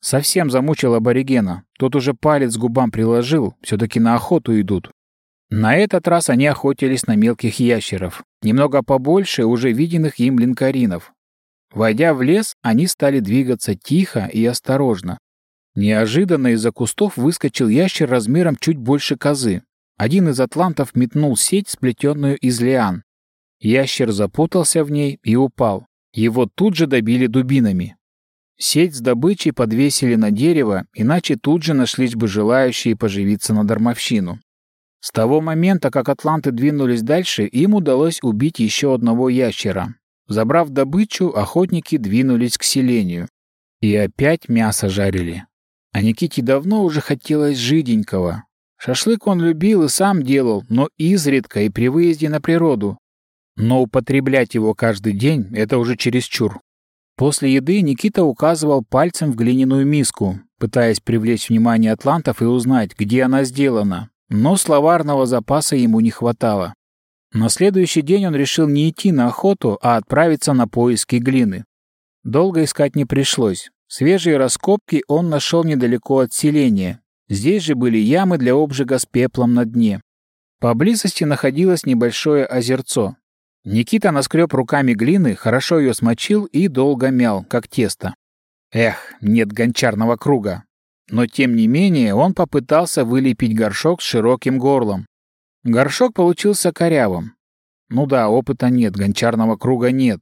Совсем замучил аборигена, тот уже палец губам приложил, все-таки на охоту идут. На этот раз они охотились на мелких ящеров, немного побольше уже виденных им линкоринов. Войдя в лес, они стали двигаться тихо и осторожно. Неожиданно из-за кустов выскочил ящер размером чуть больше козы. Один из атлантов метнул сеть, сплетенную из лиан. Ящер запутался в ней и упал. Его тут же добили дубинами. Сеть с добычей подвесили на дерево, иначе тут же нашлись бы желающие поживиться на дармовщину. С того момента, как атланты двинулись дальше, им удалось убить еще одного ящера. Забрав добычу, охотники двинулись к селению. И опять мясо жарили. А Никите давно уже хотелось жиденького. Шашлык он любил и сам делал, но изредка и при выезде на природу. Но употреблять его каждый день — это уже чересчур. После еды Никита указывал пальцем в глиняную миску, пытаясь привлечь внимание атлантов и узнать, где она сделана, но словарного запаса ему не хватало. На следующий день он решил не идти на охоту, а отправиться на поиски глины. Долго искать не пришлось. Свежие раскопки он нашел недалеко от селения. Здесь же были ямы для обжига с пеплом на дне. Поблизости находилось небольшое озерцо. Никита наскреб руками глины, хорошо ее смочил и долго мял, как тесто. Эх, нет гончарного круга. Но тем не менее он попытался вылепить горшок с широким горлом. Горшок получился корявым. Ну да, опыта нет, гончарного круга нет.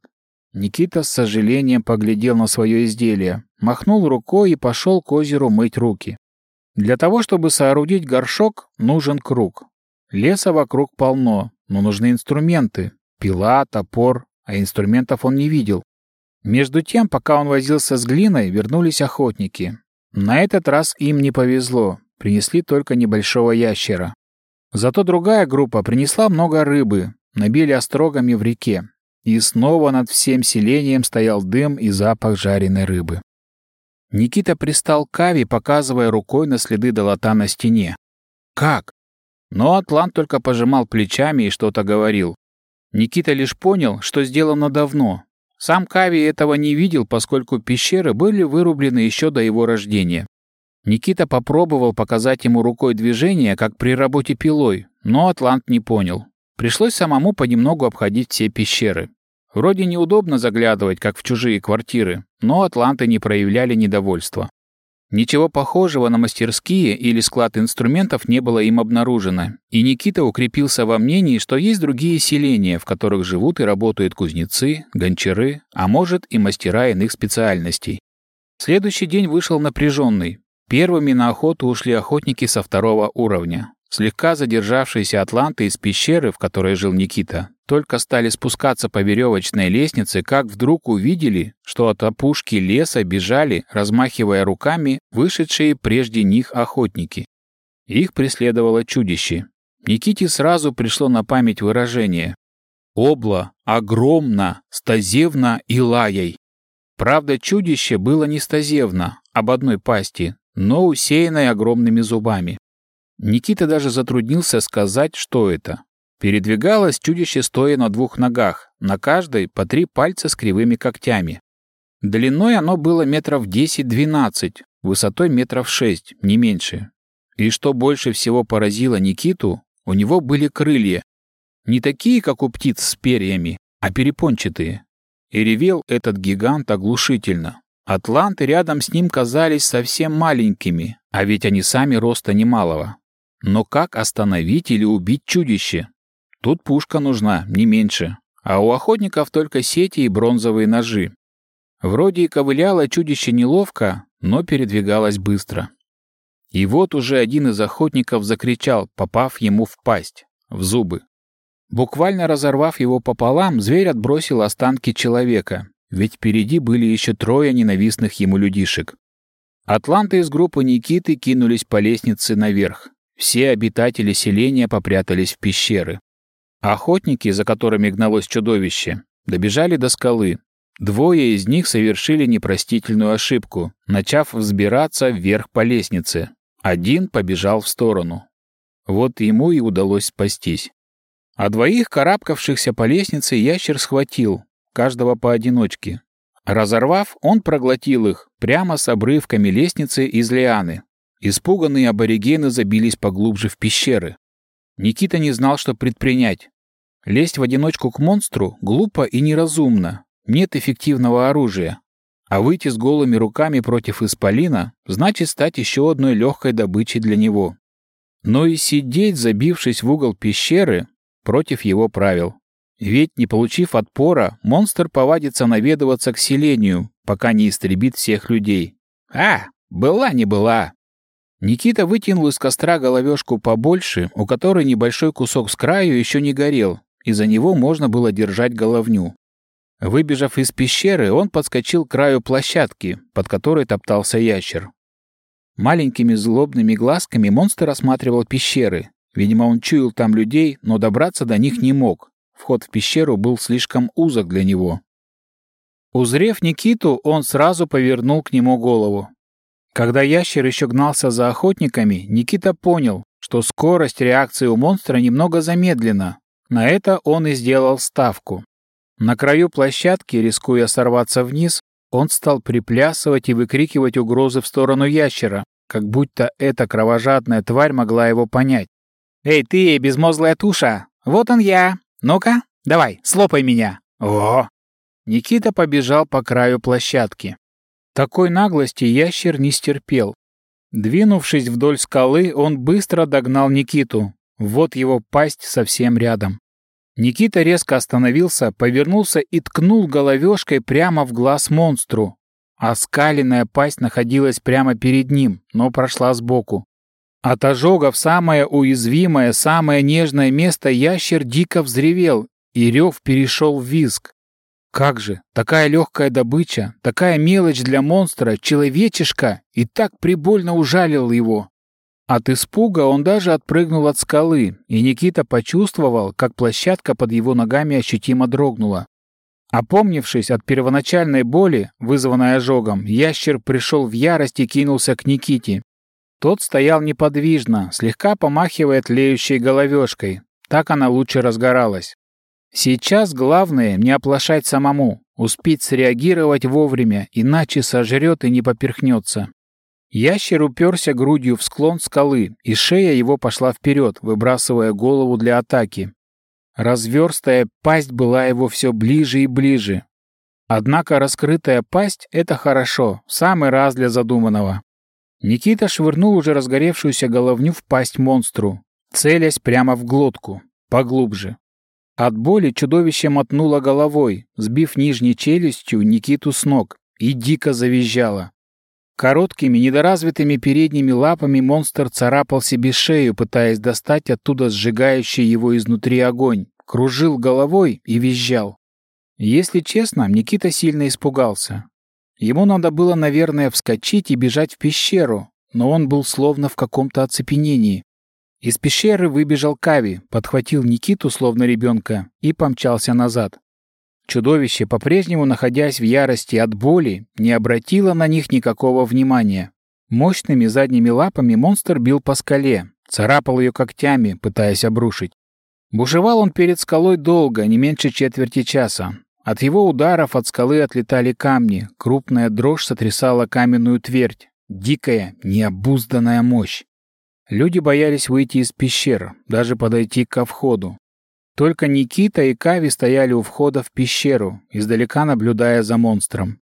Никита с сожалением поглядел на свое изделие, махнул рукой и пошел к озеру мыть руки. Для того, чтобы соорудить горшок, нужен круг. Леса вокруг полно, но нужны инструменты. Пила, топор, а инструментов он не видел. Между тем, пока он возился с глиной, вернулись охотники. На этот раз им не повезло, принесли только небольшого ящера. Зато другая группа принесла много рыбы, набили острогами в реке. И снова над всем селением стоял дым и запах жареной рыбы. Никита пристал к Ави, показывая рукой на следы долота на стене. «Как?» Но Атлант только пожимал плечами и что-то говорил. Никита лишь понял, что сделано давно, сам Кави этого не видел, поскольку пещеры были вырублены еще до его рождения. Никита попробовал показать ему рукой движение, как при работе пилой, но Атлант не понял. Пришлось самому понемногу обходить все пещеры. Вроде неудобно заглядывать, как в чужие квартиры, но атланты не проявляли недовольства. Ничего похожего на мастерские или склад инструментов не было им обнаружено, и Никита укрепился во мнении, что есть другие селения, в которых живут и работают кузнецы, гончары, а может и мастера иных специальностей. Следующий день вышел напряженный. Первыми на охоту ушли охотники со второго уровня. Слегка задержавшиеся атланты из пещеры, в которой жил Никита, только стали спускаться по веревочной лестнице, как вдруг увидели, что от опушки леса бежали, размахивая руками, вышедшие прежде них охотники. Их преследовало чудище. Никите сразу пришло на память выражение «Обла огромно, стазевно и лаяй». Правда, чудище было не стазевно, об одной пасти, но усеянной огромными зубами. Никита даже затруднился сказать, что это. Передвигалось чудище стоя на двух ногах, на каждой по три пальца с кривыми когтями. Длиной оно было метров 10-12, высотой метров 6, не меньше. И что больше всего поразило Никиту, у него были крылья. Не такие, как у птиц с перьями, а перепончатые. И ревел этот гигант оглушительно. Атланты рядом с ним казались совсем маленькими, а ведь они сами роста немалого. Но как остановить или убить чудище? Тут пушка нужна, не меньше. А у охотников только сети и бронзовые ножи. Вроде и ковыляло чудище неловко, но передвигалось быстро. И вот уже один из охотников закричал, попав ему в пасть, в зубы. Буквально разорвав его пополам, зверь отбросил останки человека, ведь впереди были еще трое ненавистных ему людишек. Атланты из группы Никиты кинулись по лестнице наверх. Все обитатели селения попрятались в пещеры. Охотники, за которыми гналось чудовище, добежали до скалы. Двое из них совершили непростительную ошибку, начав взбираться вверх по лестнице. Один побежал в сторону. Вот ему и удалось спастись. А двоих карабкавшихся по лестнице ящер схватил, каждого поодиночке. Разорвав, он проглотил их прямо с обрывками лестницы из лианы, Испуганные аборигены забились поглубже в пещеры. Никита не знал, что предпринять. Лезть в одиночку к монстру глупо и неразумно. Нет эффективного оружия. А выйти с голыми руками против исполина значит стать еще одной легкой добычей для него. Но и сидеть, забившись в угол пещеры, против его правил. Ведь, не получив отпора, монстр повадится наведываться к селению, пока не истребит всех людей. А, была не была. Никита вытянул из костра головешку побольше, у которой небольшой кусок с краю еще не горел, и за него можно было держать головню. Выбежав из пещеры, он подскочил к краю площадки, под которой топтался ящер. Маленькими злобными глазками монстр осматривал пещеры. Видимо, он чуял там людей, но добраться до них не мог. Вход в пещеру был слишком узок для него. Узрев Никиту, он сразу повернул к нему голову. Когда ящер еще гнался за охотниками, Никита понял, что скорость реакции у монстра немного замедлена. На это он и сделал ставку. На краю площадки, рискуя сорваться вниз, он стал приплясывать и выкрикивать угрозы в сторону ящера, как будто эта кровожадная тварь могла его понять. «Эй ты, безмозглая туша! Вот он я! Ну-ка, давай, слопай меня!» «О!» Никита побежал по краю площадки. Такой наглости ящер не стерпел. Двинувшись вдоль скалы, он быстро догнал Никиту. Вот его пасть совсем рядом. Никита резко остановился, повернулся и ткнул головешкой прямо в глаз монстру. Оскаленная пасть находилась прямо перед ним, но прошла сбоку. От ожога в самое уязвимое, самое нежное место ящер дико взревел, и рев перешел в визг. Как же, такая легкая добыча, такая мелочь для монстра, человечишка, и так прибольно ужалил его. От испуга он даже отпрыгнул от скалы, и Никита почувствовал, как площадка под его ногами ощутимо дрогнула. Опомнившись от первоначальной боли, вызванной ожогом, ящер пришел в ярость и кинулся к Никите. Тот стоял неподвижно, слегка помахивая тлеющей головешкой. Так она лучше разгоралась. Сейчас главное не оплошать самому, успеть среагировать вовремя, иначе сожрет и не поперхнется. Ящер уперся грудью в склон скалы, и шея его пошла вперед, выбрасывая голову для атаки. Разверстая пасть была его все ближе и ближе. Однако раскрытая пасть — это хорошо, самый раз для задуманного. Никита швырнул уже разгоревшуюся головню в пасть монстру, целясь прямо в глотку, поглубже. От боли чудовище мотнуло головой, сбив нижней челюстью Никиту с ног, и дико завизжало. Короткими, недоразвитыми передними лапами монстр царапал себе шею, пытаясь достать оттуда сжигающий его изнутри огонь, кружил головой и визжал. Если честно, Никита сильно испугался. Ему надо было, наверное, вскочить и бежать в пещеру, но он был словно в каком-то оцепенении. Из пещеры выбежал Кави, подхватил Никиту, словно ребенка, и помчался назад. Чудовище, по-прежнему находясь в ярости от боли, не обратило на них никакого внимания. Мощными задними лапами монстр бил по скале, царапал ее когтями, пытаясь обрушить. Бушевал он перед скалой долго, не меньше четверти часа. От его ударов от скалы отлетали камни, крупная дрожь сотрясала каменную твердь, дикая, необузданная мощь. Люди боялись выйти из пещер, даже подойти ко входу. Только Никита и Кави стояли у входа в пещеру, издалека наблюдая за монстром.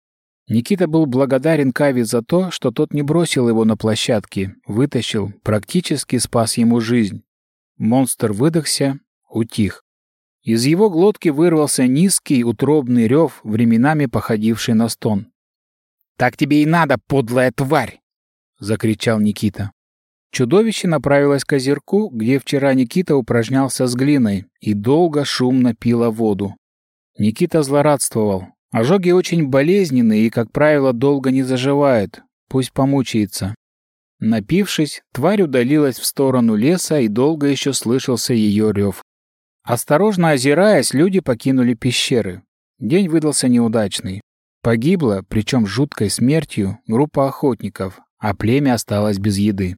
Никита был благодарен Кави за то, что тот не бросил его на площадке, вытащил, практически спас ему жизнь. Монстр выдохся, утих. Из его глотки вырвался низкий утробный рев, временами походивший на стон. «Так тебе и надо, подлая тварь!» — закричал Никита. Чудовище направилось к озерку, где вчера Никита упражнялся с глиной и долго шумно пило воду. Никита злорадствовал. Ожоги очень болезненные и, как правило, долго не заживают. Пусть помучается. Напившись, тварь удалилась в сторону леса и долго еще слышался ее рев. Осторожно озираясь, люди покинули пещеры. День выдался неудачный. Погибла, причем жуткой смертью, группа охотников, а племя осталось без еды.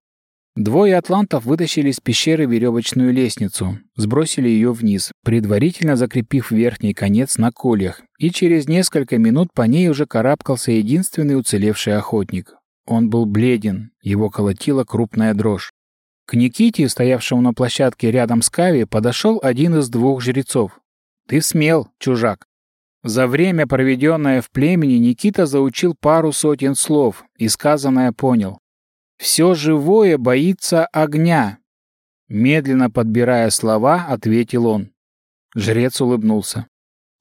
Двое атлантов вытащили из пещеры веревочную лестницу, сбросили ее вниз, предварительно закрепив верхний конец на кольях, и через несколько минут по ней уже карабкался единственный уцелевший охотник. Он был бледен, его колотила крупная дрожь. К Никите, стоявшему на площадке рядом с Кави, подошел один из двух жрецов. «Ты смел, чужак!» За время, проведенное в племени, Никита заучил пару сотен слов и сказанное понял. Все живое боится огня. Медленно подбирая слова, ответил он. Жрец улыбнулся.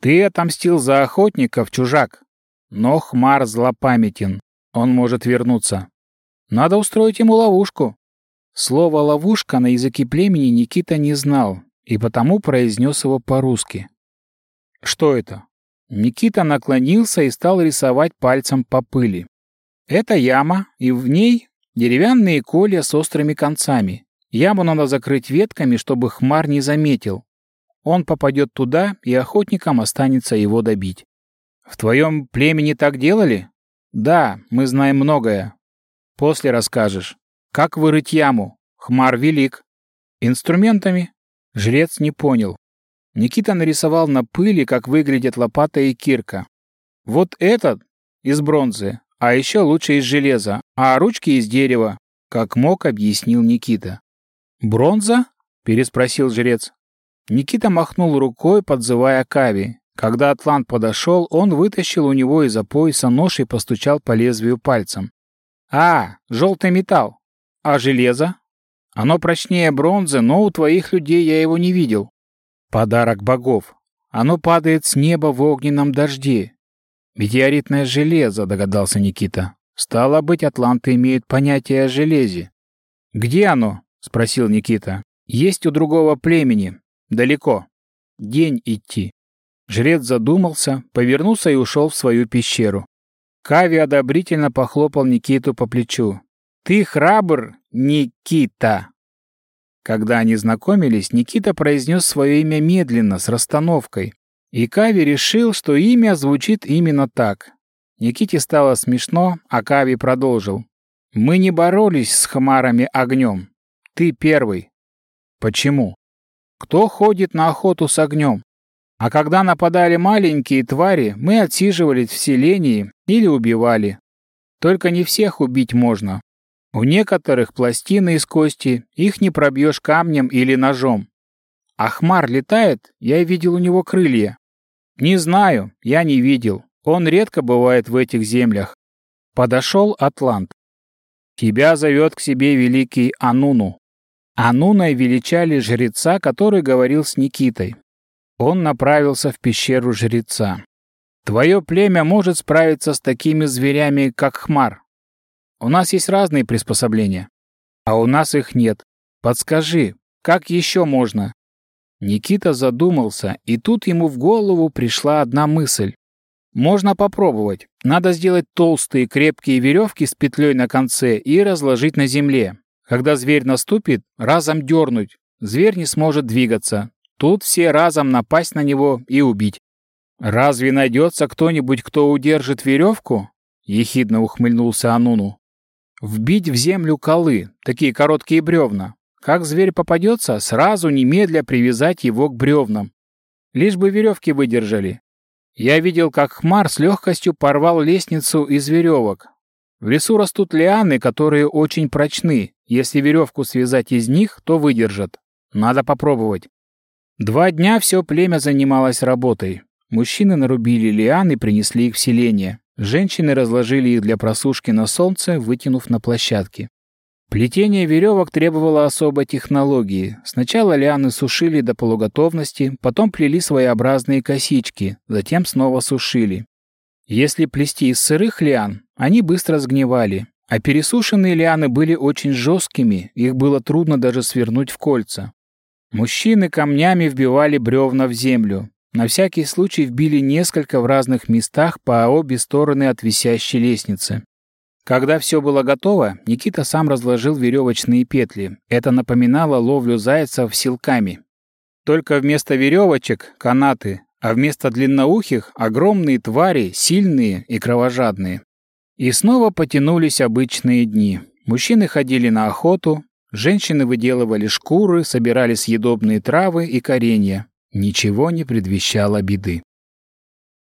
Ты отомстил за охотников, чужак. Но Хмар злопамятен. Он может вернуться. Надо устроить ему ловушку. Слово «ловушка» на языке племени Никита не знал, и потому произнес его по-русски. Что это? Никита наклонился и стал рисовать пальцем по пыли. Это яма, и в ней Деревянные колья с острыми концами. Яму надо закрыть ветками, чтобы хмар не заметил. Он попадет туда, и охотникам останется его добить. В твоем племени так делали? Да, мы знаем многое. После расскажешь. Как вырыть яму? Хмар велик. Инструментами? Жрец не понял. Никита нарисовал на пыли, как выглядят лопата и кирка. Вот этот из бронзы, а еще лучше из железа, а ручки из дерева, как мог, объяснил Никита. «Бронза?» — переспросил жрец. Никита махнул рукой, подзывая Кави. Когда Атлант подошел, он вытащил у него из-за пояса нож и постучал по лезвию пальцем. «А, желтый металл. А железо? Оно прочнее бронзы, но у твоих людей я его не видел. Подарок богов. Оно падает с неба в огненном дожде. «Метеоритное железо», — догадался Никита. «Стало быть, атланты имеют понятие о железе». «Где оно?» — спросил Никита. «Есть у другого племени. Далеко. День идти». Жрец задумался, повернулся и ушел в свою пещеру. Кави одобрительно похлопал Никиту по плечу. «Ты храбр, Никита!» Когда они знакомились, Никита произнес свое имя медленно, с расстановкой, и Кави решил, что имя звучит именно так. Никите стало смешно, а Кави продолжил. «Мы не боролись с хмарами огнем. Ты первый». «Почему?» «Кто ходит на охоту с огнем? А когда нападали маленькие твари, мы отсиживались в селении или убивали. Только не всех убить можно. У некоторых пластины из кости, их не пробьешь камнем или ножом. Ахмар летает, я видел у него крылья. Не знаю, я не видел. Он редко бывает в этих землях. Подошел Атлант. Тебя зовет к себе великий Ануну. Ануной величали жреца, который говорил с Никитой. Он направился в пещеру жреца. Твое племя может справиться с такими зверями, как Хмар. У нас есть разные приспособления. А у нас их нет. Подскажи, как еще можно?» Никита задумался, и тут ему в голову пришла одна мысль. «Можно попробовать. Надо сделать толстые крепкие веревки с петлей на конце и разложить на земле. Когда зверь наступит, разом дернуть. Зверь не сможет двигаться. Тут все разом напасть на него и убить. «Разве найдется кто-нибудь, кто удержит веревку?» — ехидно ухмыльнулся Ануну. «Вбить в землю колы, такие короткие бревна. Как зверь попадется, сразу немедля привязать его к бревнам. Лишь бы веревки выдержали. Я видел, как хмар с легкостью порвал лестницу из веревок. В лесу растут лианы, которые очень прочны. Если веревку связать из них, то выдержат. Надо попробовать. Два дня все племя занималось работой. Мужчины нарубили лиан и принесли их в селение. Женщины разложили их для просушки на солнце, вытянув на площадке. Плетение веревок требовало особой технологии. Сначала лианы сушили до полуготовности, потом плели своеобразные косички, затем снова сушили. Если плести из сырых лиан, они быстро сгнивали, а пересушенные лианы были очень жесткими, их было трудно даже свернуть в кольца. Мужчины камнями вбивали бревна в землю. На всякий случай вбили несколько в разных местах по обе стороны от висящей лестницы. Когда все было готово, Никита сам разложил веревочные петли. Это напоминало ловлю зайцев силками. Только вместо веревочек — канаты, а вместо длинноухих — огромные твари, сильные и кровожадные. И снова потянулись обычные дни. Мужчины ходили на охоту, женщины выделывали шкуры, собирали съедобные травы и коренья. Ничего не предвещало беды.